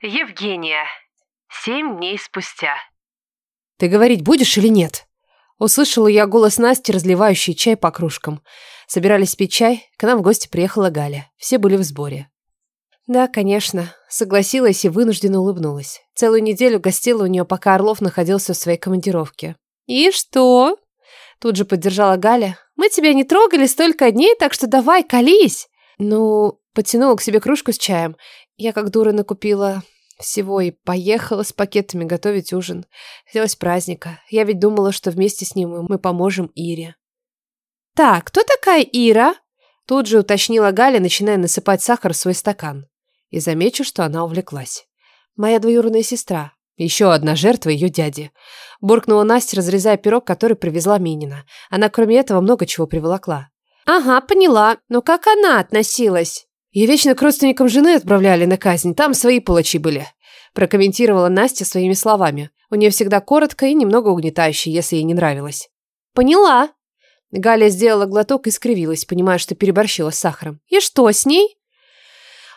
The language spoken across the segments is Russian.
Евгения. Семь дней спустя. «Ты говорить будешь или нет?» Услышала я голос Насти, разливающий чай по кружкам. Собирались пить чай, к нам в гости приехала Галя. Все были в сборе. Да, конечно. Согласилась и вынужденно улыбнулась. Целую неделю гостила у нее, пока Орлов находился в своей командировке. «И что?» Тут же поддержала Галя. «Мы тебя не трогали столько дней, так что давай, колись!» Ну, подтянула к себе кружку с чаем. Я как дура накупила всего и поехала с пакетами готовить ужин. Хотелось праздника. Я ведь думала, что вместе с ним мы поможем Ире. «Так, кто такая Ира?» Тут же уточнила Галя, начиная насыпать сахар в свой стакан. И замечу, что она увлеклась. «Моя двоюродная сестра. Еще одна жертва ее дяди». Буркнула Настя, разрезая пирог, который привезла Минина. Она, кроме этого, много чего приволокла. «Ага, поняла. Но как она относилась?» Ее вечно к родственникам жены отправляли на казнь, там свои палачи были. Прокомментировала Настя своими словами. У нее всегда коротко и немного угнетающе, если ей не нравилось. Поняла. Галя сделала глоток и скривилась, понимая, что переборщила с сахаром. И что с ней?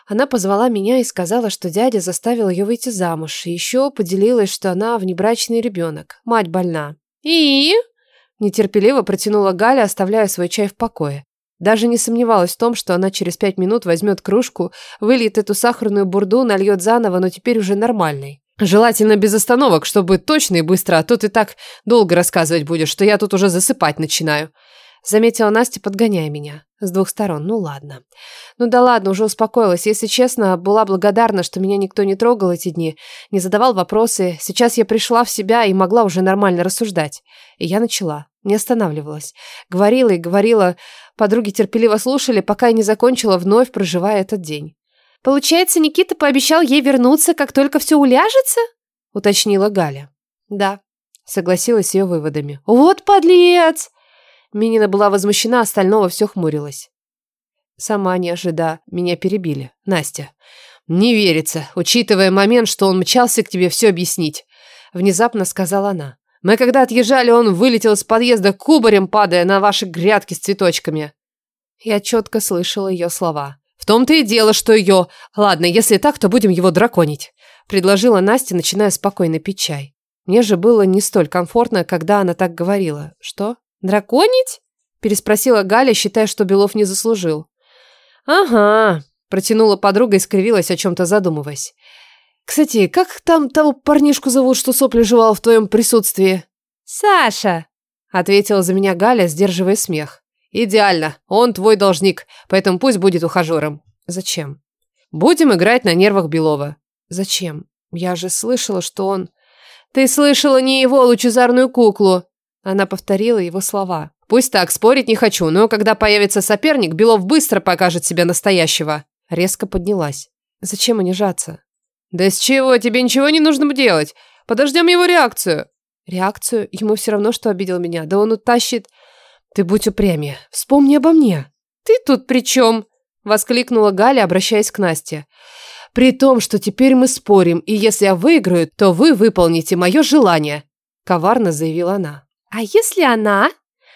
Она позвала меня и сказала, что дядя заставил ее выйти замуж, и еще поделилась, что она внебрачный ребенок, мать больна. И? Нетерпеливо протянула Галя, оставляя свой чай в покое. Даже не сомневалась в том, что она через пять минут возьмет кружку, выльет эту сахарную бурду, нальет заново, но теперь уже нормальной. Желательно без остановок, чтобы точно и быстро, а то ты так долго рассказывать будешь, что я тут уже засыпать начинаю. Заметила Настя, подгоняя меня. С двух сторон. Ну ладно. Ну да ладно, уже успокоилась. Если честно, была благодарна, что меня никто не трогал эти дни, не задавал вопросы. Сейчас я пришла в себя и могла уже нормально рассуждать. И я начала. Не останавливалась. Говорила и говорила. Подруги терпеливо слушали, пока я не закончила, вновь проживая этот день. «Получается, Никита пообещал ей вернуться, как только все уляжется?» — уточнила Галя. «Да», — согласилась ее выводами. «Вот подлец!» Минина была возмущена, остального все хмурилось. Сама не ожида, меня перебили. Настя. «Не верится, учитывая момент, что он мчался к тебе все объяснить», — внезапно сказала она. Мы когда отъезжали, он вылетел из подъезда кубарем, падая на ваши грядки с цветочками. Я четко слышала ее слова. В том-то и дело, что ее... Ладно, если так, то будем его драконить. Предложила Настя, начиная спокойно пить чай. Мне же было не столь комфортно, когда она так говорила. Что? Драконить? Переспросила Галя, считая, что Белов не заслужил. Ага, протянула подруга и скривилась, о чем-то задумываясь. Кстати, как там того парнишку зовут, что сопли жевал в твоем присутствии? Саша, ответила за меня Галя, сдерживая смех. Идеально. Он твой должник, поэтому пусть будет ухажером. Зачем? Будем играть на нервах Белова. Зачем? Я же слышала, что он... Ты слышала не его лучезарную куклу. Она повторила его слова. Пусть так, спорить не хочу, но когда появится соперник, Белов быстро покажет себя настоящего. Резко поднялась. Зачем унижаться? «Да с чего? Тебе ничего не нужно делать. Подождем его реакцию». «Реакцию? Ему все равно, что обидел меня. Да он утащит...» «Ты будь упрямее. Вспомни обо мне». «Ты тут при чем?» Воскликнула Галя, обращаясь к Насте. «При том, что теперь мы спорим, и если я выиграю, то вы выполните мое желание», коварно заявила она. «А если она?»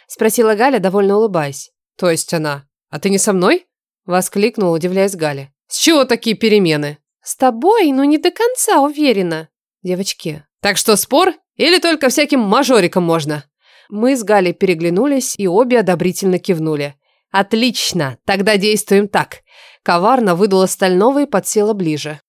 спросила Галя, довольно улыбаясь. «То есть она? А ты не со мной?» воскликнула, удивляясь Галя. «С чего такие перемены?» «С тобой, но не до конца уверена». «Девочки, так что спор или только всяким мажорикам можно?» Мы с Галей переглянулись и обе одобрительно кивнули. «Отлично, тогда действуем так». Коварно выдала стального и подсела ближе.